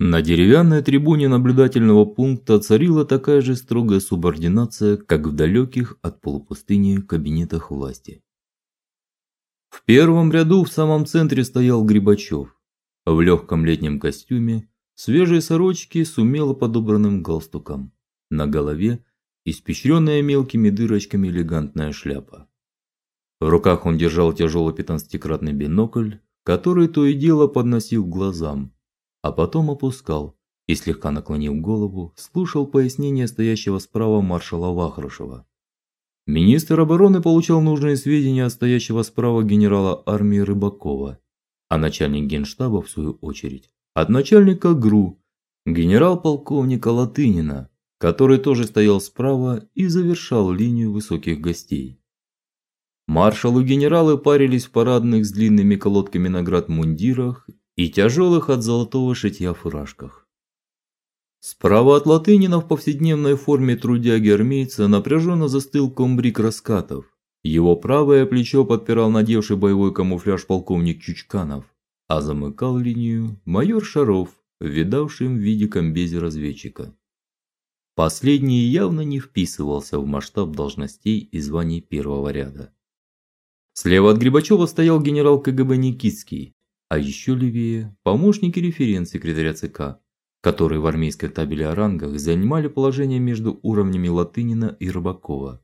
На деревянной трибуне наблюдательного пункта царила такая же строгая субординация, как в далеких от полупустыни кабинетах власти. В первом ряду в самом центре стоял Грибачев в легком летнем костюме, свежей сорочке с умело подобранным галстуком. На голове испещренная мелкими дырочками элегантная шляпа. В руках он держал тяжелый пятнадцатикратный бинокль, который то и дело подносил к глазам, а потом опускал и слегка наклонив голову, слушал пояснения стоящего справа маршала Вахрушева. Министр обороны получал нужные сведения от стоящего справа генерала армии Рыбакова, а начальник Генштаба в свою очередь от начальника ГРУ генерал-полковника Латынина, который тоже стоял справа и завершал линию высоких гостей. Маршал и генералы парились в парадных с длинными колодками наград мундирах и тяжелых от золотого шитья фуражках. Справа от Латынина в повседневной форме трудяги-армейца напряженно застыл комбриг Раскатов. Его правое плечо подпирал надевший боевой камуфляж полковник Чучканов, а замыкал линию майор Шаров, видавший в виде комбезе разведчика. Последний явно не вписывался в масштаб должностей и званий первого ряда. Слева от Грибачева стоял генерал КГБ Никитский, а еще левее помощник и референт секретаря ЦК, которые в армейской табели о рангах занимали положение между уровнями Латынина и Рыбакова.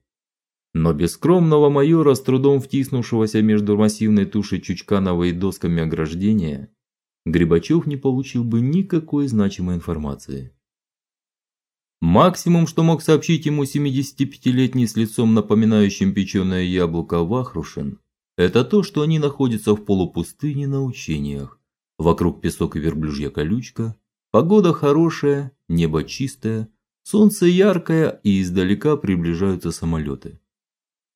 Но без скромного майора, с трудом втиснувшегося между массивной тушей Чучканова и досками ограждения, Грибачев не получил бы никакой значимой информации. Максимум, что мог сообщить ему 75-летний с лицом напоминающим печеное яблоко Вахрушин, это то, что они находятся в полупустыне на учениях. Вокруг песок и верблюжья колючка, погода хорошая, небо чистое, солнце яркое и издалека приближаются самолеты.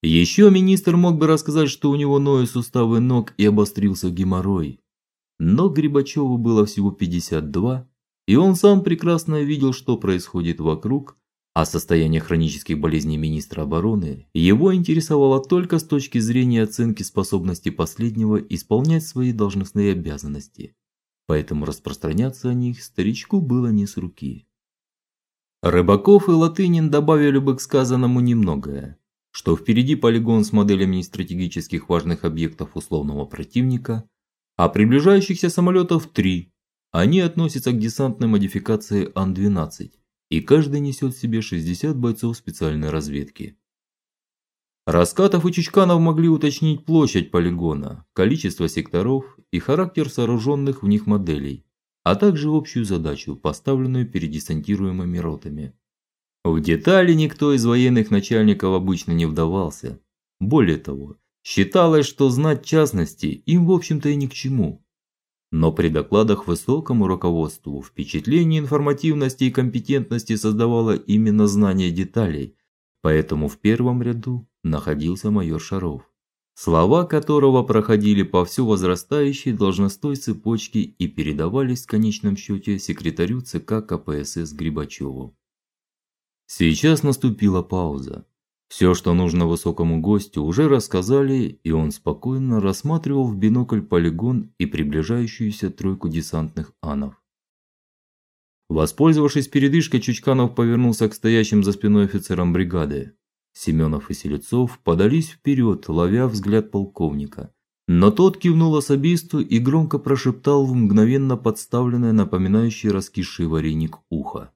Еще министр мог бы рассказать, что у него ноют суставы ног и обострился геморрой. Но Грибачеву было всего 52, и он сам прекрасно видел, что происходит вокруг, а состояние хронических болезней министра обороны его интересовало только с точки зрения оценки способности последнего исполнять свои должностные обязанности. Поэтому распространяться о них старичку было не с руки. Рыбаков и Латынин добавили бы к сказанному немногое, что впереди полигон с моделями стратегических важных объектов условного противника, а приближающихся самолетов три. Они относятся к десантной модификации Ан-12 и каждый несет в себе 60 бойцов специальной разведки. Раскатов и Чичканов могли уточнить площадь полигона, количество секторов и характер сооруженных в них моделей, а также общую задачу, поставленную перед десантируемыми ротами. В детали никто из военных начальников обычно не вдавался. Более того, считалось, что знать частности им в общем-то и ни к чему. Но при докладах высокому руководству впечатление информативности и компетентности создавало именно знание деталей, поэтому в первом ряду находился майор Шаров, слова которого проходили по все возрастающей должностной цепочке и передавались в конечном счете секретарю ЦК КПСС Грибачеву. Сейчас наступила пауза. Все, что нужно высокому гостю, уже рассказали, и он спокойно рассматривал в бинокль полигон и приближающуюся тройку десантных анов. Воспользовавшись передышкой, Чучканов повернулся к стоящим за спиной офицерам бригады. Семенов и Селецов подались вперед, ловя взгляд полковника. Но тот кивнул особисту и громко прошептал в мгновенно подставленное, напоминающее раскисший вареник ухо: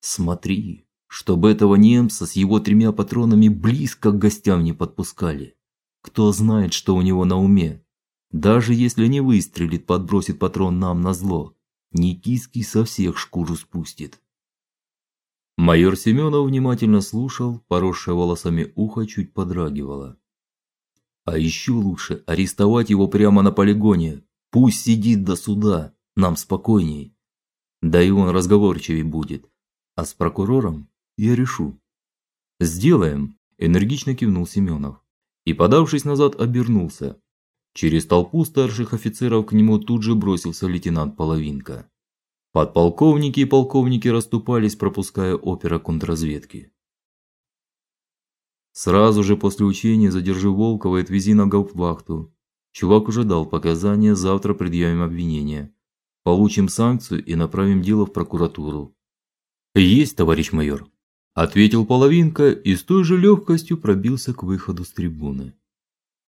"Смотри, чтобы этого немца с его тремя патронами близко к гостям не подпускали. Кто знает, что у него на уме? Даже если не выстрелит, подбросит патрон нам на зло. Никиский со всех шкуру спустит. Майор Семенов внимательно слушал, поросшее волосами ухо чуть подрагивало. А еще лучше арестовать его прямо на полигоне. Пусть сидит до суда, нам спокойней. Да и он разговорчивее будет. А с прокурором я решу. Сделаем, энергично кивнул Семенов и, подавшись назад, обернулся. Через толпу старших офицеров к нему тут же бросился лейтенант Половинка. Подполковники и полковники расступались, пропуская опера контрразведки. Сразу же после учения задержи Волкова и отвези на гауптвахту. Чувак уже дал показания, завтра предъявим обвинение. Получим санкцию и направим дело в прокуратуру. Есть, товарищ майор, ответил половинка и с той же легкостью пробился к выходу с трибуны.